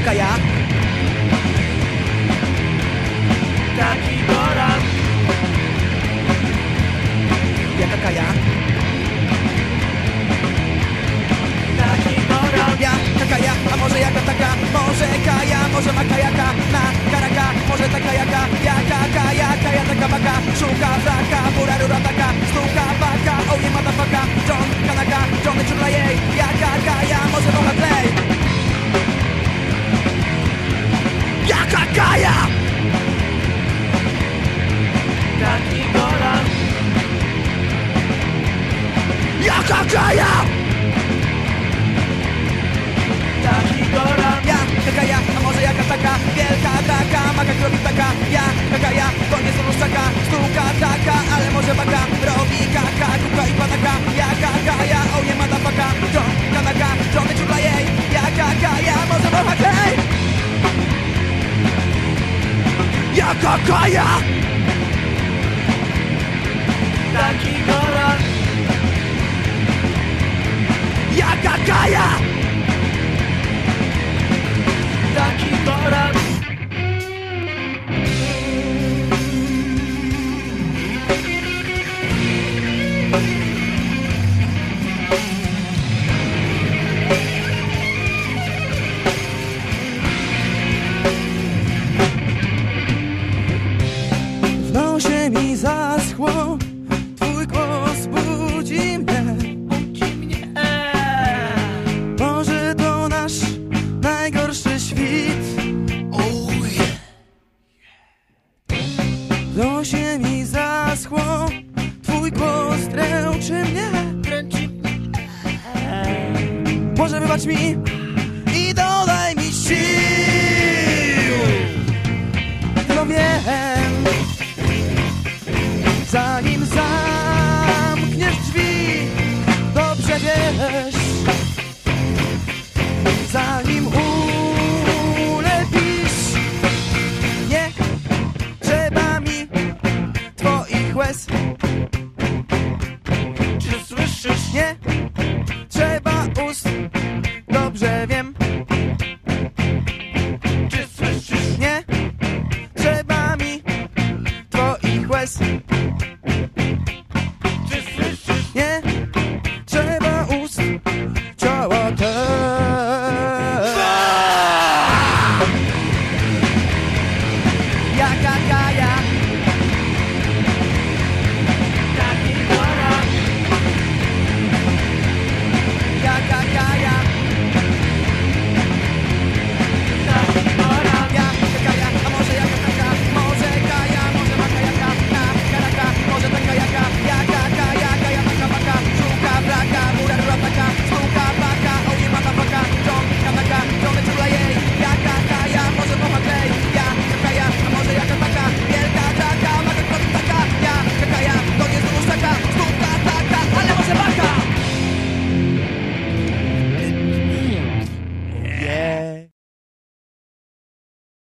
taka ja. Taki Goran Ja taka ja Taki Goran Ja taka ja, a może jaka taka? Może kaja, może ma kajaka? Na karaka, może taka jaka Jaka kaja Taki Goran Ja, taka ja, a może jaka taka Wielka taka, maka robi taka Ja, taka ja, koniec ruszczaka Stuka taka, ale może baka Robi kaka, kuka i panaka Jaka kaja, o nie madafaka John, kanaka, Johnny czurla jej Jaka kaja, może mocha klej Jaka kaja Taki Goran Jaka kaja Taki W nosie mi zaschło. Twój głos dręczy mnie. Może wybacz mi I dodaj mi sił. No wiem